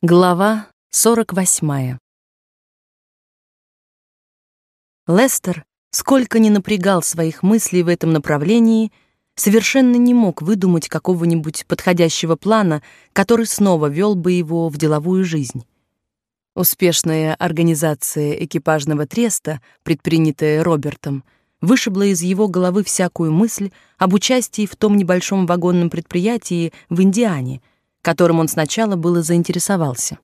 Глава 48. Лестер, сколько ни напрягал своих мыслей в этом направлении, совершенно не мог выдумать какого-нибудь подходящего плана, который снова вел бы его в деловую жизнь. Успешная организация экипажного треста, предпринятая Робертом, вышибла из его головы всякую мысль об участии в том небольшом вагонном предприятии в Индиане — которым он сначала было заинтересовался.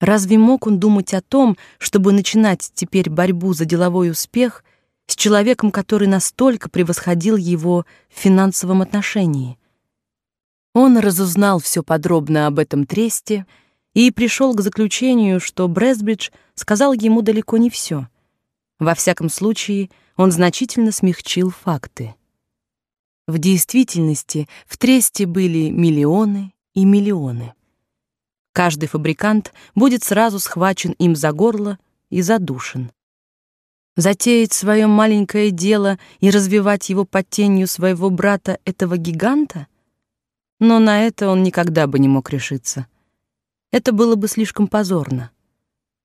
Разве мог он думать о том, чтобы начинать теперь борьбу за деловой успех с человеком, который настолько превосходил его в финансовом отношении? Он разузнал все подробно об этом тресте и пришел к заключению, что Бресбридж сказал ему далеко не все. Во всяком случае, он значительно смягчил факты. В действительности в тресте были миллионы и миллионы. Каждый фабрикант будет сразу схвачен им за горло и задушен. Затеять свое маленькое дело и развивать его под тенью своего брата, этого гиганта? Но на это он никогда бы не мог решиться. Это было бы слишком позорно.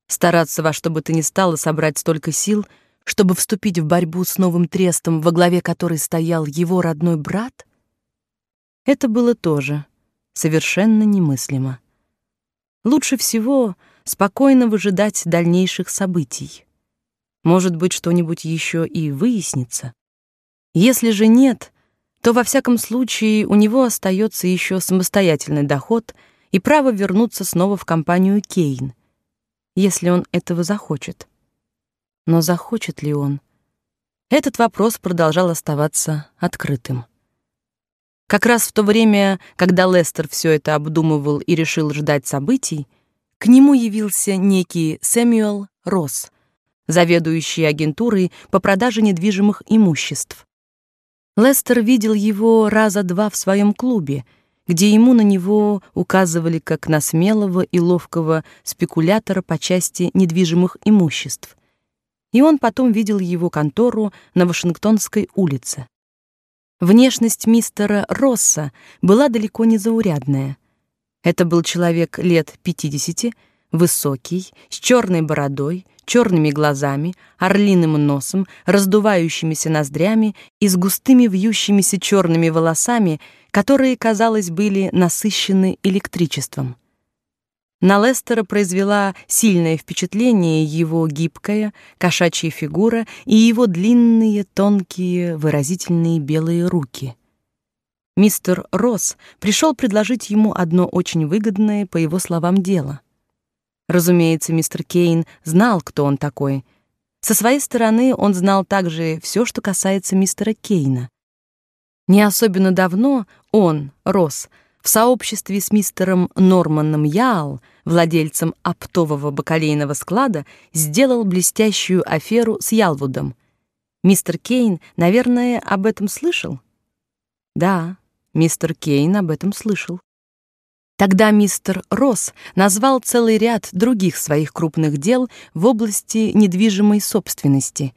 Стараться во что бы то ни стало собрать столько сил, чтобы вступить в борьбу с новым трестом, во главе которой стоял его родной брат, это было тоже совершенно немыслимо. Лучше всего спокойно выжидать дальнейших событий. Может быть, что-нибудь еще и выяснится. Если же нет, то во всяком случае у него остается еще самостоятельный доход и право вернуться снова в компанию Кейн, если он этого захочет. Но захочет ли он? Этот вопрос продолжал оставаться открытым. Как раз в то время, когда Лестер все это обдумывал и решил ждать событий, к нему явился некий Сэмюэл Росс, заведующий агентурой по продаже недвижимых имуществ. Лестер видел его раза два в своем клубе, где ему на него указывали как на смелого и ловкого спекулятора по части недвижимых имуществ. И он потом видел его контору на Вашингтонской улице. Внешность мистера Росса была далеко не заурядная. Это был человек лет 50, высокий, с черной бородой, черными глазами, орлиным носом, раздувающимися ноздрями и с густыми вьющимися черными волосами, которые, казалось, были насыщены электричеством. На Лестера произвела сильное впечатление его гибкая, кошачья фигура и его длинные, тонкие, выразительные белые руки. Мистер Росс пришел предложить ему одно очень выгодное, по его словам, дело. Разумеется, мистер Кейн знал, кто он такой. Со своей стороны он знал также все, что касается мистера Кейна. Не особенно давно он, Росс, в сообществе с мистером Норманом Яал, владельцем оптового бакалейного склада, сделал блестящую аферу с Ялвудом. Мистер Кейн, наверное, об этом слышал? Да, мистер Кейн об этом слышал. Тогда мистер Росс назвал целый ряд других своих крупных дел в области недвижимой собственности.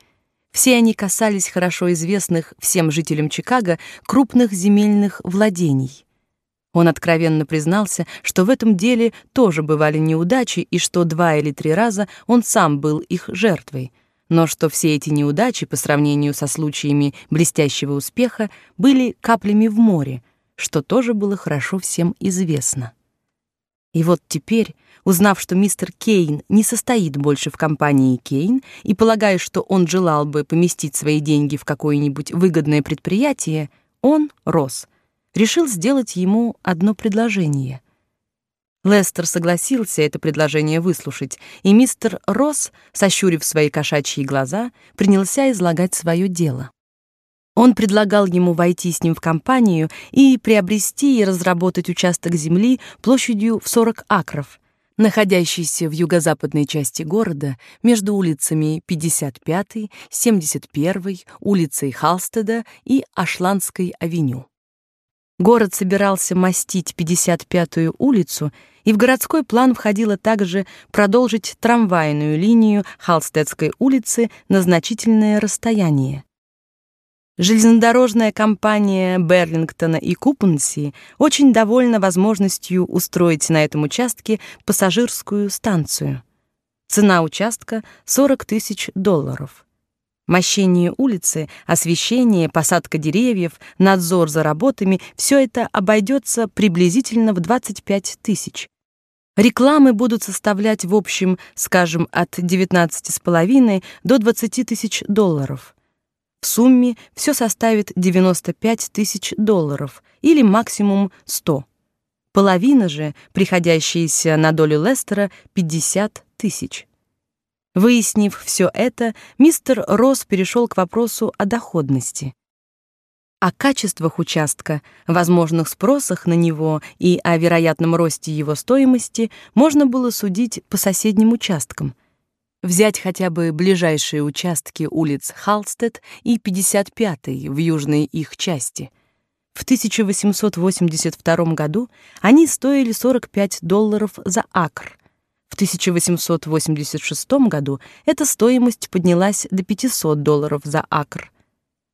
Все они касались хорошо известных всем жителям Чикаго крупных земельных владений. Он откровенно признался, что в этом деле тоже бывали неудачи и что два или три раза он сам был их жертвой, но что все эти неудачи по сравнению со случаями блестящего успеха были каплями в море, что тоже было хорошо всем известно. И вот теперь, узнав, что мистер Кейн не состоит больше в компании Кейн и полагая, что он желал бы поместить свои деньги в какое-нибудь выгодное предприятие, он, Росс, решил сделать ему одно предложение. Лестер согласился это предложение выслушать, и мистер Росс, сощурив свои кошачьи глаза, принялся излагать свое дело. Он предлагал ему войти с ним в компанию и приобрести и разработать участок земли площадью в 40 акров, находящийся в юго-западной части города между улицами 55, 71, улицей Халстеда и Ашландской авеню. Город собирался мостить 55-ю улицу, и в городской план входило также продолжить трамвайную линию Халстедской улицы на значительное расстояние. Железнодорожная компания Берлингтона и Купенси очень довольна возможностью устроить на этом участке пассажирскую станцию. Цена участка 40 тысяч долларов. Мощение улицы, освещение, посадка деревьев, надзор за работами — все это обойдется приблизительно в 25 тысяч. Рекламы будут составлять в общем, скажем, от 19,5 до 20 тысяч долларов. В сумме все составит 95 тысяч долларов или максимум 100. Половина же, приходящаяся на долю Лестера, 50 тысяч. Выяснив все это, мистер Росс перешел к вопросу о доходности. О качествах участка, возможных спросах на него и о вероятном росте его стоимости можно было судить по соседним участкам — Взять хотя бы ближайшие участки улиц Халстед и 55-й в южной их части. В 1882 году они стоили 45 долларов за акр. В 1886 году эта стоимость поднялась до 500 долларов за акр.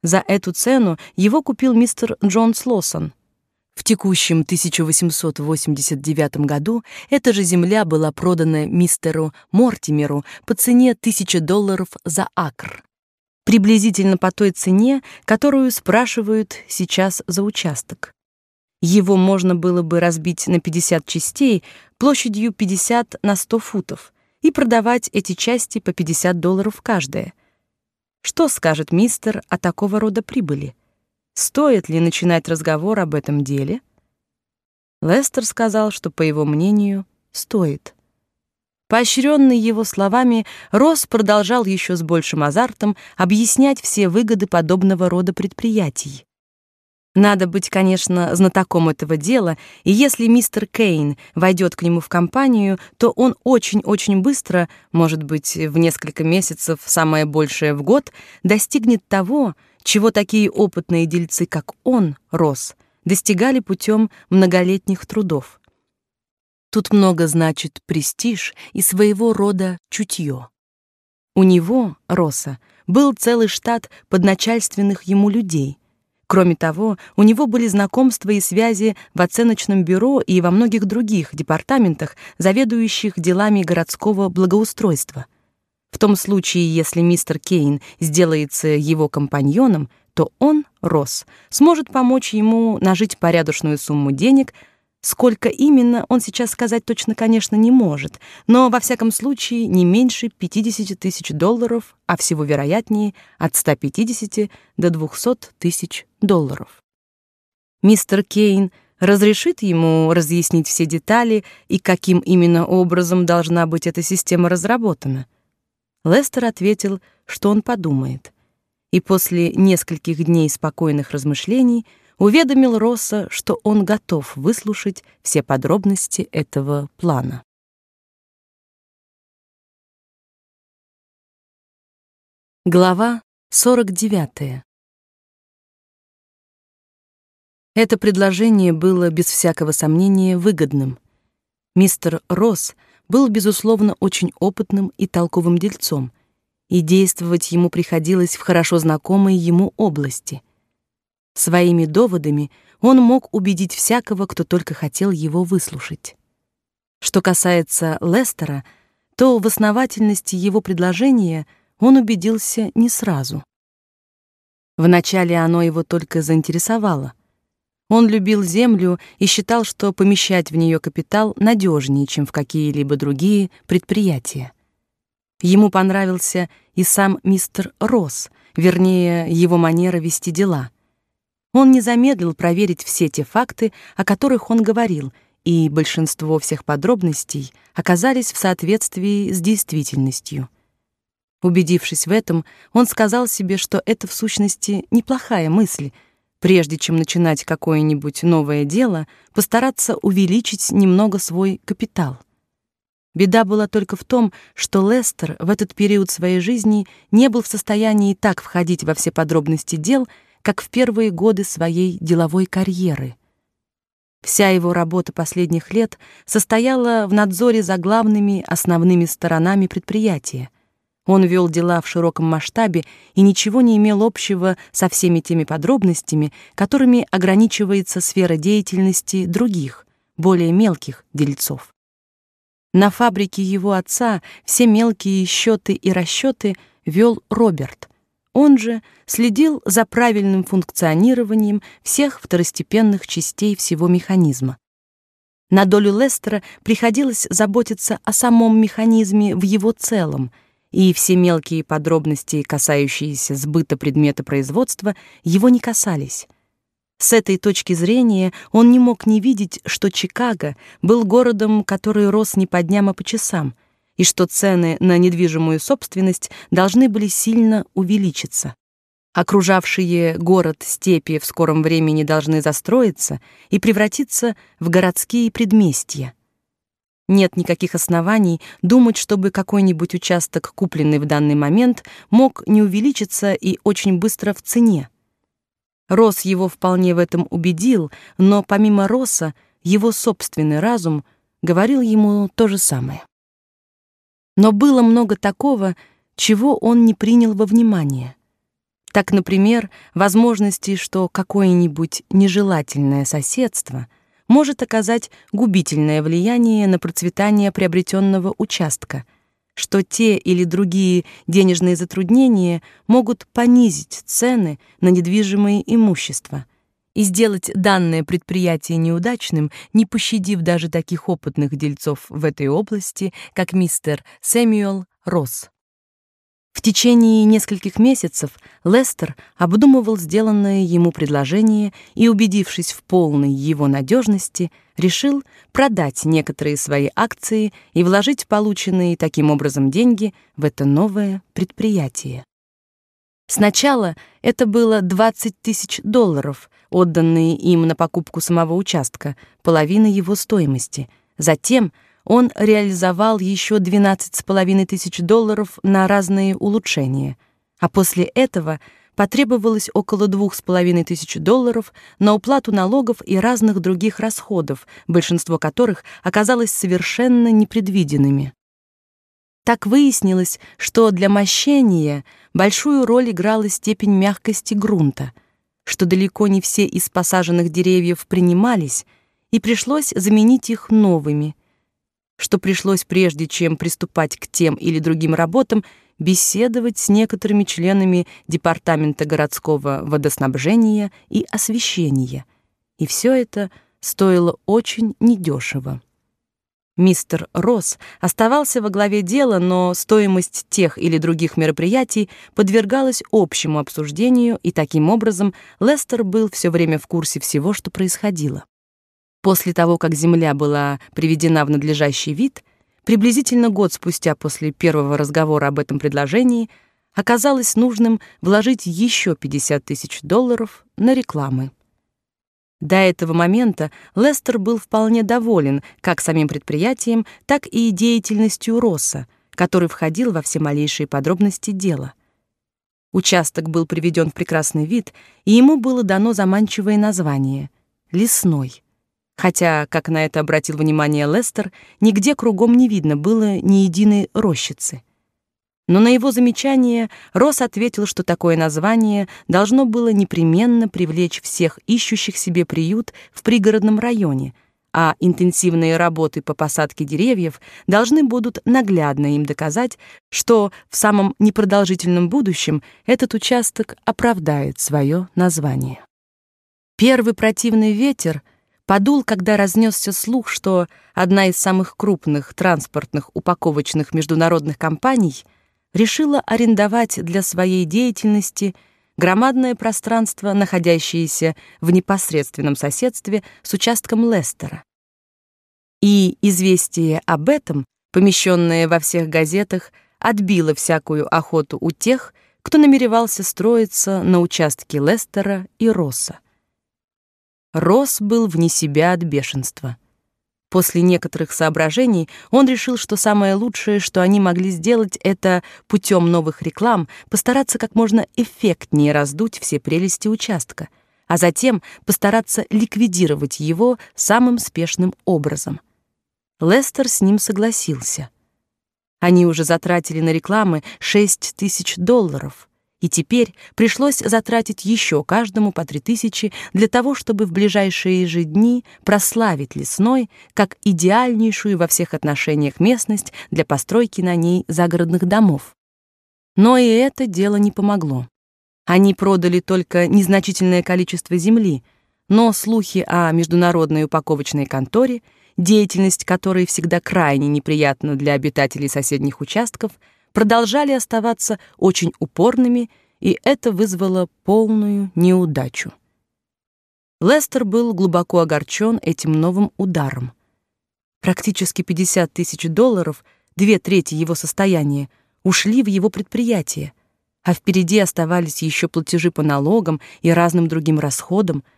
За эту цену его купил мистер Джон Слосон — в текущем 1889 году эта же земля была продана мистеру Мортимеру по цене 1000 долларов за акр. Приблизительно по той цене, которую спрашивают сейчас за участок. Его можно было бы разбить на 50 частей площадью 50 на 100 футов и продавать эти части по 50 долларов каждая. Что скажет мистер о такого рода прибыли? Стоит ли начинать разговор об этом деле? Лестер сказал, что, по его мнению, стоит. Поощренный его словами, Росс продолжал еще с большим азартом объяснять все выгоды подобного рода предприятий. Надо быть, конечно, знатоком этого дела, и если мистер Кейн войдет к нему в компанию, то он очень-очень быстро, может быть, в несколько месяцев, самое большее в год, достигнет того, чего такие опытные дельцы, как он, Росс, достигали путем многолетних трудов. Тут много значит престиж и своего рода чутье. У него, Росса, был целый штат подначальственных ему людей. Кроме того, у него были знакомства и связи в оценочном бюро и во многих других департаментах, заведующих делами городского благоустройства — в том случае, если мистер Кейн сделается его компаньоном, то он, Росс, сможет помочь ему нажить порядочную сумму денег. Сколько именно, он сейчас сказать точно, конечно, не может, но во всяком случае не меньше 50 тысяч долларов, а всего вероятнее от 150 до 200 тысяч долларов. Мистер Кейн разрешит ему разъяснить все детали и каким именно образом должна быть эта система разработана. Лестер ответил, что он подумает, и после нескольких дней спокойных размышлений уведомил Росса, что он готов выслушать все подробности этого плана. Глава 49. Это предложение было без всякого сомнения выгодным. Мистер Росс — был, безусловно, очень опытным и толковым дельцом, и действовать ему приходилось в хорошо знакомой ему области. Своими доводами он мог убедить всякого, кто только хотел его выслушать. Что касается Лестера, то в основательности его предложения он убедился не сразу. Вначале оно его только заинтересовало, он любил землю и считал, что помещать в нее капитал надежнее, чем в какие-либо другие предприятия. Ему понравился и сам мистер Росс, вернее, его манера вести дела. Он не замедлил проверить все те факты, о которых он говорил, и большинство всех подробностей оказались в соответствии с действительностью. Убедившись в этом, он сказал себе, что это в сущности неплохая мысль — прежде чем начинать какое-нибудь новое дело, постараться увеличить немного свой капитал. Беда была только в том, что Лестер в этот период своей жизни не был в состоянии так входить во все подробности дел, как в первые годы своей деловой карьеры. Вся его работа последних лет состояла в надзоре за главными основными сторонами предприятия. Он вел дела в широком масштабе и ничего не имел общего со всеми теми подробностями, которыми ограничивается сфера деятельности других, более мелких дельцов. На фабрике его отца все мелкие счеты и расчеты вел Роберт. Он же следил за правильным функционированием всех второстепенных частей всего механизма. На долю Лестера приходилось заботиться о самом механизме в его целом, и все мелкие подробности, касающиеся сбыта предмета производства, его не касались. С этой точки зрения он не мог не видеть, что Чикаго был городом, который рос не по дням, а по часам, и что цены на недвижимую собственность должны были сильно увеличиться. Окружавшие город степи в скором времени должны застроиться и превратиться в городские предместья. Нет никаких оснований думать, чтобы какой-нибудь участок, купленный в данный момент, мог не увеличиться и очень быстро в цене. Рос его вполне в этом убедил, но помимо Роса, его собственный разум говорил ему то же самое. Но было много такого, чего он не принял во внимание. Так, например, возможности, что какое-нибудь нежелательное соседство может оказать губительное влияние на процветание приобретенного участка — что те или другие денежные затруднения могут понизить цены на недвижимое имущество и сделать данное предприятие неудачным, не пощадив даже таких опытных дельцов в этой области, как мистер Сэмюэл Росс. В течение нескольких месяцев Лестер обдумывал сделанное ему предложение и, убедившись в полной его надежности, решил продать некоторые свои акции и вложить полученные таким образом деньги в это новое предприятие. Сначала это было 20 тысяч долларов, отданные им на покупку самого участка, половина его стоимости. Затем – он реализовал еще 12,5 тысяч долларов на разные улучшения, а после этого потребовалось около 2,5 тысяч долларов на уплату налогов и разных других расходов, большинство которых оказалось совершенно непредвиденными. Так выяснилось, что для мощения большую роль играла степень мягкости грунта, что далеко не все из посаженных деревьев принимались, и пришлось заменить их новыми, что пришлось прежде чем приступать к тем или другим работам беседовать с некоторыми членами департамента городского водоснабжения и освещения. И все это стоило очень недешево. Мистер Росс оставался во главе дела, но стоимость тех или других мероприятий подвергалась общему обсуждению, и таким образом Лестер был все время в курсе всего, что происходило. После того, как земля была приведена в надлежащий вид, приблизительно год спустя после первого разговора об этом предложении, оказалось нужным вложить еще 50 тысяч долларов на рекламы. До этого момента Лестер был вполне доволен как самим предприятием, так и деятельностью Росса, который входил во все малейшие подробности дела. Участок был приведен в прекрасный вид, и ему было дано заманчивое название — «Лесной». Хотя, как на это обратил внимание Лестер, нигде кругом не видно было ни единой рощицы. Но на его замечание Росс ответил, что такое название должно было непременно привлечь всех ищущих себе приют в пригородном районе, а интенсивные работы по посадке деревьев должны будут наглядно им доказать, что в самом непродолжительном будущем этот участок оправдает свое название. Первый противный ветер — подул, когда разнесся слух, что одна из самых крупных транспортных упаковочных международных компаний решила арендовать для своей деятельности громадное пространство, находящееся в непосредственном соседстве с участком Лестера. И известие об этом, помещенное во всех газетах, отбило всякую охоту у тех, кто намеревался строиться на участке Лестера и Росса. Росс был вне себя от бешенства. После некоторых соображений он решил, что самое лучшее, что они могли сделать, это путем новых реклам постараться как можно эффектнее раздуть все прелести участка, а затем постараться ликвидировать его самым спешным образом. Лестер с ним согласился. Они уже затратили на рекламы 6 тысяч долларов, и теперь пришлось затратить еще каждому по 3 тысячи для того, чтобы в ближайшие же дни прославить Лесной как идеальнейшую во всех отношениях местность для постройки на ней загородных домов. Но и это дело не помогло. Они продали только незначительное количество земли, но слухи о международной упаковочной конторе — деятельность которой всегда крайне неприятна для обитателей соседних участков, продолжали оставаться очень упорными, и это вызвало полную неудачу. Лестер был глубоко огорчен этим новым ударом. Практически 50 тысяч долларов, две трети его состояния, ушли в его предприятие, а впереди оставались еще платежи по налогам и разным другим расходам —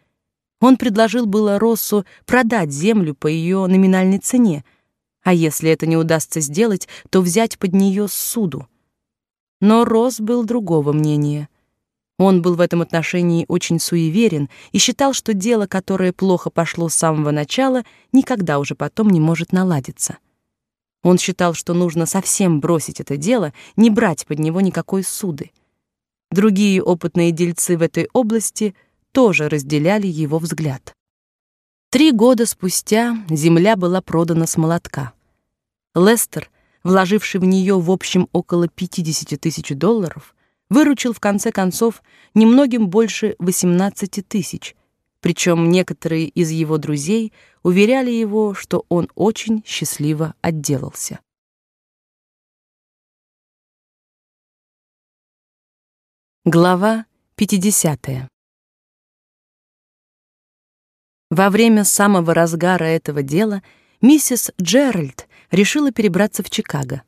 он предложил было Россу продать землю по ее номинальной цене, а если это не удастся сделать, то взять под нее суду. Но Росс был другого мнения. Он был в этом отношении очень суеверен и считал, что дело, которое плохо пошло с самого начала, никогда уже потом не может наладиться. Он считал, что нужно совсем бросить это дело, не брать под него никакой суды. Другие опытные дельцы в этой области — тоже разделяли его взгляд. Три года спустя земля была продана с молотка. Лестер, вложивший в нее в общем около 50 тысяч долларов, выручил в конце концов немногим больше 18 тысяч, причем некоторые из его друзей уверяли его, что он очень счастливо отделался. Глава 50. Во время самого разгара этого дела миссис Джеральд решила перебраться в Чикаго.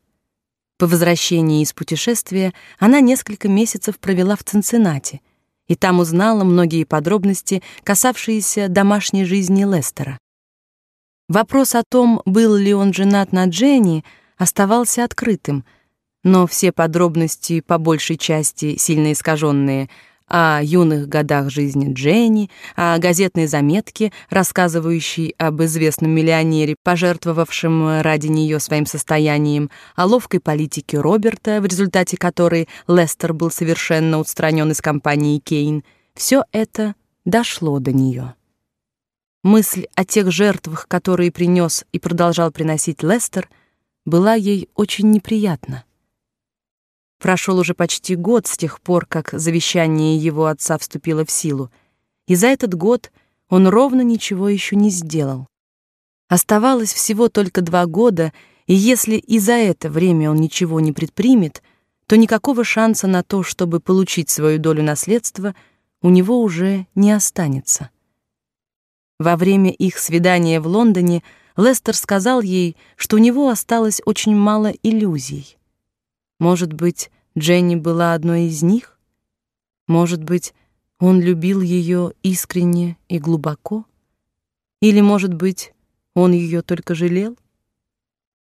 По возвращении из путешествия она несколько месяцев провела в Цинциннати, и там узнала многие подробности, касавшиеся домашней жизни Лестера. Вопрос о том, был ли он женат на Дженни, оставался открытым, но все подробности, по большей части сильно искаженные, о юных годах жизни Дженни, о газетной заметке, рассказывающей об известном миллионере, пожертвовавшем ради нее своим состоянием, о ловкой политике Роберта, в результате которой Лестер был совершенно устранен из компании Кейн. Все это дошло до нее. Мысль о тех жертвах, которые принес и продолжал приносить Лестер, была ей очень неприятна. Прошел уже почти год с тех пор, как завещание его отца вступило в силу, и за этот год он ровно ничего еще не сделал. Оставалось всего только два года, и если и за это время он ничего не предпримет, то никакого шанса на то, чтобы получить свою долю наследства, у него уже не останется. Во время их свидания в Лондоне Лестер сказал ей, что у него осталось очень мало иллюзий. Может быть, Дженни была одной из них? Может быть, он любил ее искренне и глубоко? Или, может быть, он ее только жалел?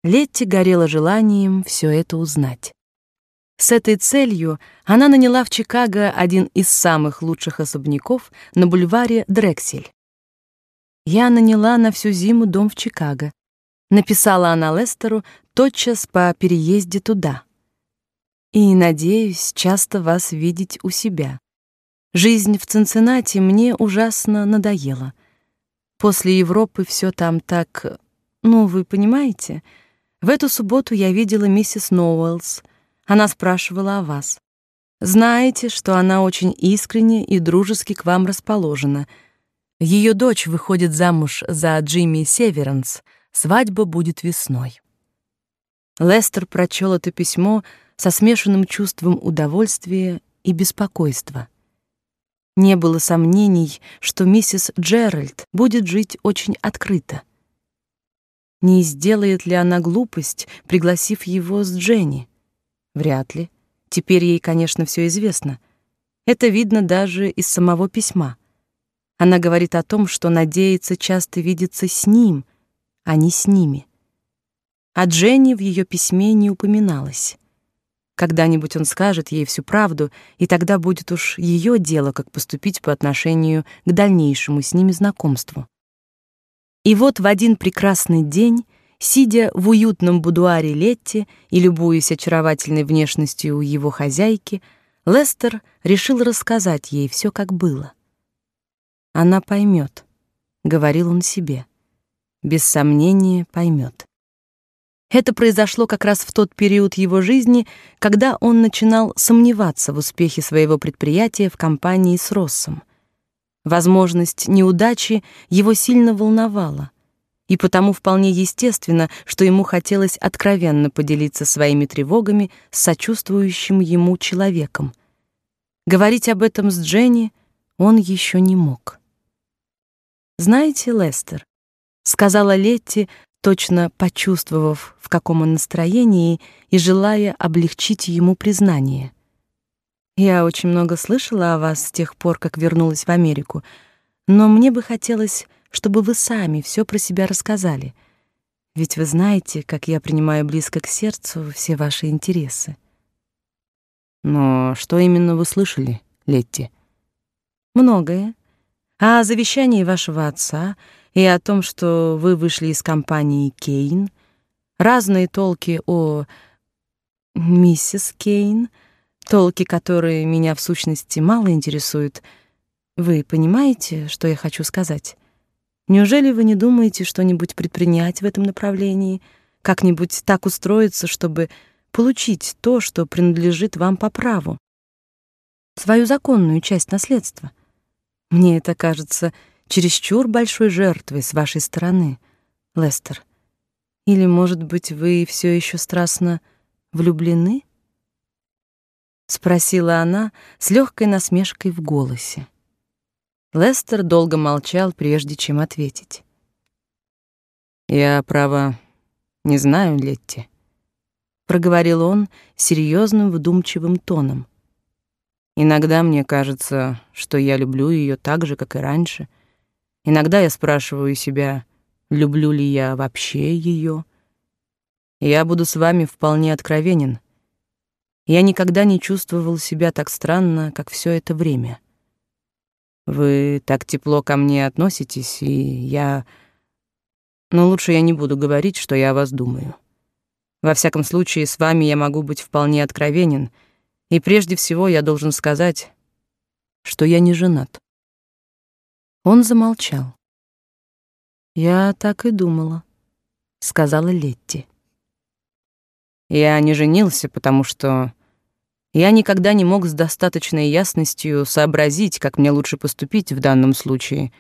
Летти горела желанием все это узнать. С этой целью она наняла в Чикаго один из самых лучших особняков на бульваре Дрексель. «Я наняла на всю зиму дом в Чикаго», — написала она Лестеру тотчас по переезде туда и надеюсь часто вас видеть у себя. Жизнь в Цинциннати мне ужасно надоела. После Европы все там так, ну, вы понимаете. В эту субботу я видела миссис Ноуэллс. Она спрашивала о вас. Знаете, что она очень искренне и дружески к вам расположена. Ее дочь выходит замуж за Джимми Северанс. Свадьба будет весной. Лестер прочел это письмо со смешанным чувством удовольствия и беспокойства. Не было сомнений, что миссис Джеральд будет жить очень открыто. Не сделает ли она глупость, пригласив его с Дженни? Вряд ли. Теперь ей, конечно, все известно. Это видно даже из самого письма. Она говорит о том, что надеется часто видеться с ним, а не с ними. А Дженни в ее письме не упоминалось. Когда-нибудь он скажет ей всю правду, и тогда будет уж ее дело, как поступить по отношению к дальнейшему с ними знакомству. И вот в один прекрасный день Сидя в уютном будуаре Летти и любуясь очаровательной внешностью его хозяйки, Лестер решил рассказать ей все, как было. Она поймет, говорил он себе. Без сомнения, поймет. Это произошло как раз в тот период его жизни, когда он начинал сомневаться в успехе своего предприятия в компании с Россом. Возможность неудачи его сильно волновала и потому вполне естественно, что ему хотелось откровенно поделиться своими тревогами с сочувствующим ему человеком. Говорить об этом с Дженни он еще не мог. «Знаете, Лестер», — сказала Летти, точно почувствовав, в каком он настроении и желая облегчить ему признание. «Я очень много слышала о вас с тех пор, как вернулась в Америку, но мне бы хотелось чтобы вы сами все про себя рассказали. Ведь вы знаете, как я принимаю близко к сердцу все ваши интересы. Но что именно вы слышали, Летти? Многое. О завещании вашего отца и о том, что вы вышли из компании Кейн, разные толки о миссис Кейн, толки, которые меня в сущности мало интересуют. Вы понимаете, что я хочу сказать? Неужели вы не думаете что-нибудь предпринять в этом направлении, как-нибудь так устроиться, чтобы получить то, что принадлежит вам по праву? Свою законную часть наследства. Мне это кажется чересчур большой жертвой с вашей стороны, Лестер. Или, может быть, вы все еще страстно влюблены? спросила она с легкой насмешкой в голосе. Лестер долго молчал, прежде чем ответить. «Я, право, не знаю, Летти», — проговорил он серьезным, вдумчивым тоном. «Иногда мне кажется, что я люблю ее так же, как и раньше. Иногда я спрашиваю себя, люблю ли я вообще ее. Я буду с вами вполне откровенен. Я никогда не чувствовал себя так странно, как все это время». Вы так тепло ко мне относитесь, и я... Но лучше я не буду говорить, что я о вас думаю. Во всяком случае, с вами я могу быть вполне откровенен, и прежде всего я должен сказать, что я не женат. Он замолчал. «Я так и думала», — сказала Летти. «Я не женился, потому что я никогда не мог с достаточной ясностью сообразить, как мне лучше поступить в данном случае.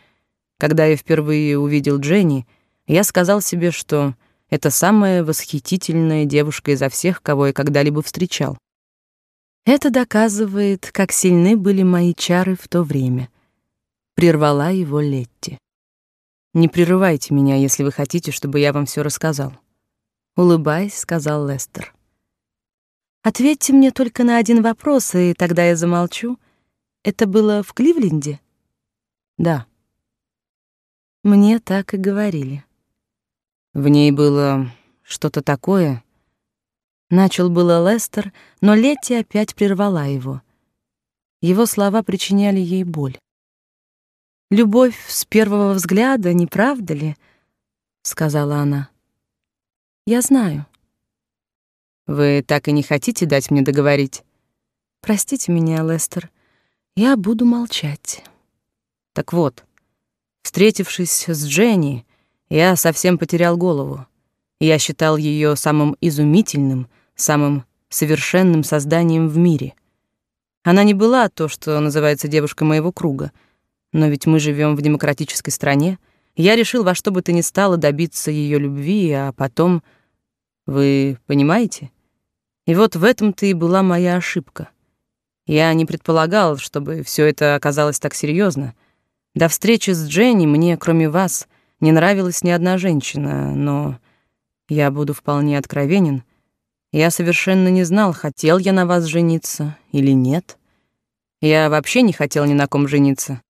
Когда я впервые увидел Дженни, я сказал себе, что это самая восхитительная девушка изо всех, кого я когда-либо встречал. Это доказывает, как сильны были мои чары в то время. Прервала его Летти. Не прерывайте меня, если вы хотите, чтобы я вам все рассказал. Улыбаясь, сказал Лестер. Ответьте мне только на один вопрос, и тогда я замолчу. Это было в Кливленде? Да. Мне так и говорили. В ней было что-то такое. Начал было Лестер, но Летти опять прервала его. Его слова причиняли ей боль. Любовь с первого взгляда, не правда ли? сказала она. Я знаю. Вы так и не хотите дать мне договорить? Простите меня, Лестер. Я буду молчать. Так вот, встретившись с Дженни, я совсем потерял голову. Я считал ее самым изумительным, самым совершенным созданием в мире. Она не была то, что называется девушкой моего круга, но ведь мы живем в демократической стране. Я решил во что бы то ни стало добиться ее любви, а потом вы понимаете? И вот в этом-то и была моя ошибка. Я не предполагал, чтобы все это оказалось так серьезно. До встречи с Дженни мне, кроме вас, не нравилась ни одна женщина, но я буду вполне откровенен. Я совершенно не знал, хотел я на вас жениться или нет. Я вообще не хотел ни на ком жениться.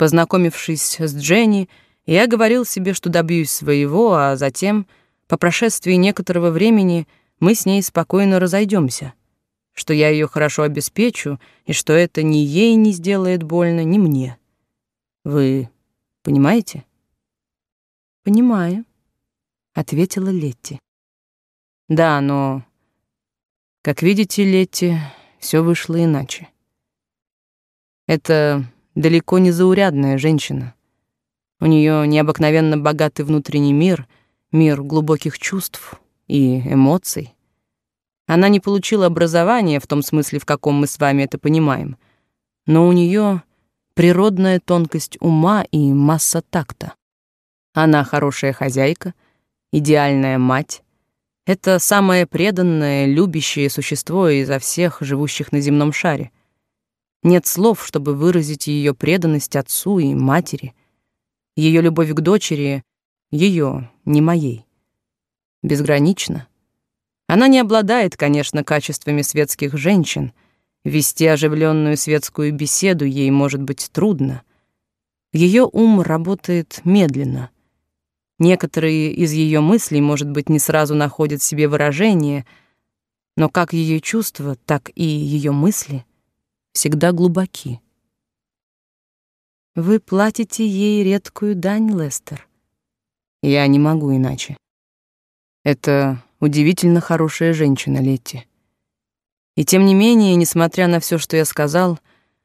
Познакомившись с Дженни, я говорил себе, что добьюсь своего, а затем — по прошествии некоторого времени мы с ней спокойно разойдемся, что я ее хорошо обеспечу и что это ни ей не сделает больно, ни мне. Вы понимаете? Понимаю. ответила Летти. Да, но как видите, Летти, все вышло иначе. Это далеко не заурядная женщина. У нее необыкновенно богатый внутренний мир, мир глубоких чувств и эмоций. Она не получила образования в том смысле, в каком мы с вами это понимаем, но у нее природная тонкость ума и масса такта. Она хорошая хозяйка, идеальная мать. Это самое преданное, любящее существо изо всех живущих на земном шаре. Нет слов, чтобы выразить ее преданность отцу и матери, ее любовь к дочери, ее, не моей. Безгранично. Она не обладает, конечно, качествами светских женщин. Вести оживленную светскую беседу ей может быть трудно. Ее ум работает медленно. Некоторые из ее мыслей, может быть, не сразу находят себе выражение, но как ее чувства, так и ее мысли всегда глубоки. Вы платите ей редкую дань, Лестер. Я не могу иначе. Это удивительно хорошая женщина, Летти. И тем не менее, несмотря на все, что я сказал,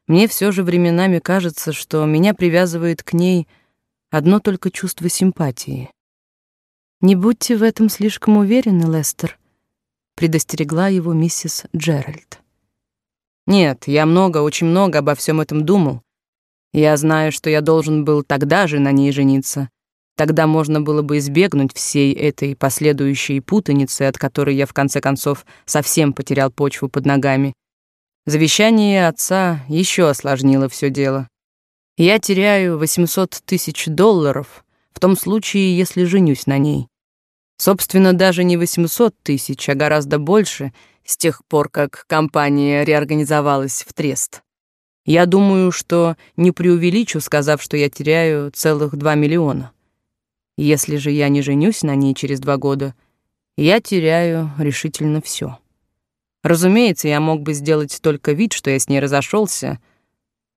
мне все же временами кажется, что меня привязывает к ней одно только чувство симпатии. Не будьте в этом слишком уверены, Лестер, предостерегла его миссис Джеральд. Нет, я много, очень много обо всем этом думал. Я знаю, что я должен был тогда же на ней жениться, Тогда можно было бы избегнуть всей этой последующей путаницы, от которой я в конце концов совсем потерял почву под ногами. Завещание отца еще осложнило все дело. Я теряю 800 тысяч долларов в том случае, если женюсь на ней. Собственно, даже не 800 тысяч, а гораздо больше с тех пор, как компания реорганизовалась в трест. Я думаю, что не преувеличу, сказав, что я теряю целых 2 миллиона. Если же я не женюсь на ней через два года, я теряю решительно все. Разумеется, я мог бы сделать только вид, что я с ней разошелся,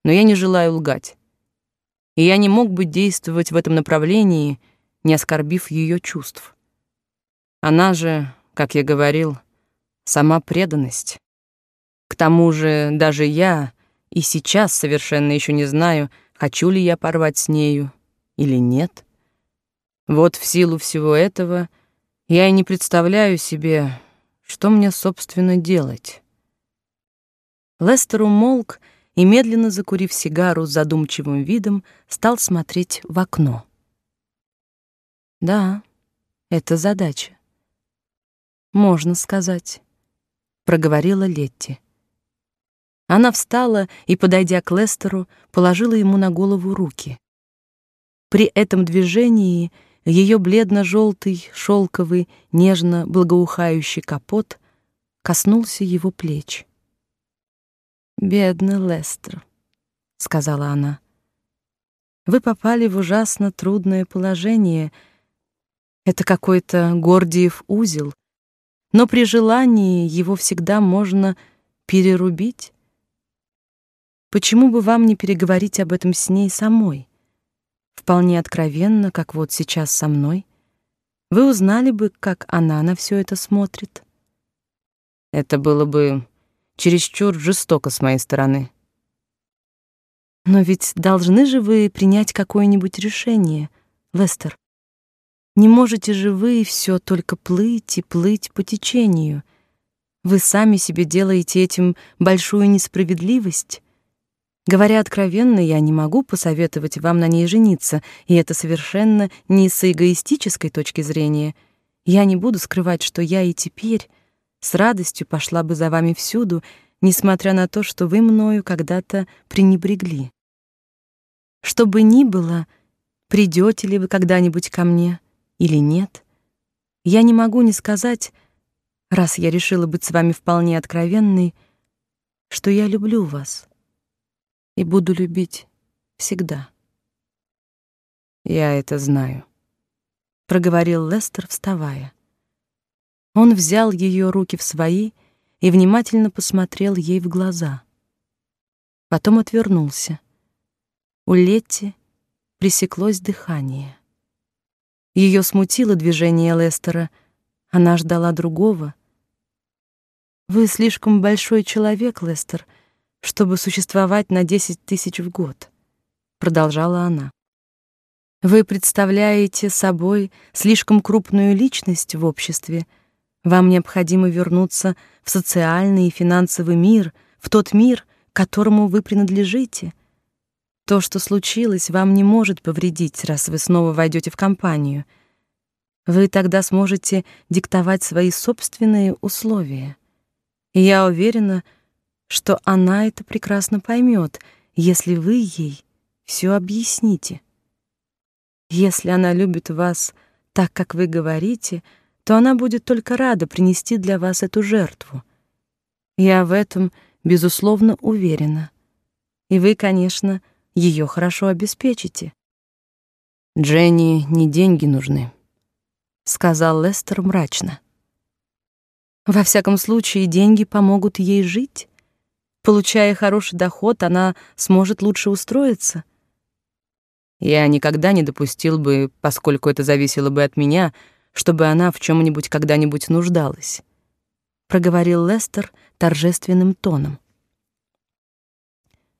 но я не желаю лгать. И я не мог бы действовать в этом направлении, не оскорбив ее чувств. Она же, как я говорил, сама преданность. К тому же даже я и сейчас совершенно еще не знаю, хочу ли я порвать с нею или нет. Вот в силу всего этого я и не представляю себе, что мне, собственно, делать. Лестер умолк и, медленно закурив сигару с задумчивым видом, стал смотреть в окно. Да, это задача. Можно сказать, проговорила Летти. Она встала и, подойдя к Лестеру, положила ему на голову руки. При этом движении ее бледно-желтый, шелковый, нежно благоухающий капот коснулся его плеч. «Бедный Лестер», — сказала она. «Вы попали в ужасно трудное положение. Это какой-то Гордиев узел, но при желании его всегда можно перерубить. Почему бы вам не переговорить об этом с ней самой? вполне откровенно, как вот сейчас со мной, вы узнали бы, как она на все это смотрит. Это было бы чересчур жестоко с моей стороны. Но ведь должны же вы принять какое-нибудь решение, Лестер. Не можете же вы все только плыть и плыть по течению. Вы сами себе делаете этим большую несправедливость. Говоря откровенно, я не могу посоветовать вам на ней жениться, и это совершенно не с эгоистической точки зрения. Я не буду скрывать, что я и теперь с радостью пошла бы за вами всюду, несмотря на то, что вы мною когда-то пренебрегли. Что бы ни было, придете ли вы когда-нибудь ко мне или нет, я не могу не сказать, раз я решила быть с вами вполне откровенной, что я люблю вас и буду любить всегда. Я это знаю, проговорил Лестер, вставая. Он взял ее руки в свои и внимательно посмотрел ей в глаза. Потом отвернулся. У Летти пресеклось дыхание. Ее смутило движение Лестера. Она ждала другого. Вы слишком большой человек, Лестер, чтобы существовать на десять тысяч в год, продолжала она. Вы представляете собой слишком крупную личность в обществе. Вам необходимо вернуться в социальный и финансовый мир, в тот мир, которому вы принадлежите. То, что случилось, вам не может повредить, раз вы снова войдете в компанию. Вы тогда сможете диктовать свои собственные условия. И я уверена, что она это прекрасно поймет, если вы ей все объясните. Если она любит вас так, как вы говорите, то она будет только рада принести для вас эту жертву. Я в этом безусловно уверена. И вы, конечно, ее хорошо обеспечите. Дженни не деньги нужны, сказал Лестер мрачно. Во всяком случае, деньги помогут ей жить. Получая хороший доход, она сможет лучше устроиться. Я никогда не допустил бы, поскольку это зависело бы от меня, чтобы она в чем нибудь когда-нибудь нуждалась, проговорил Лестер торжественным тоном.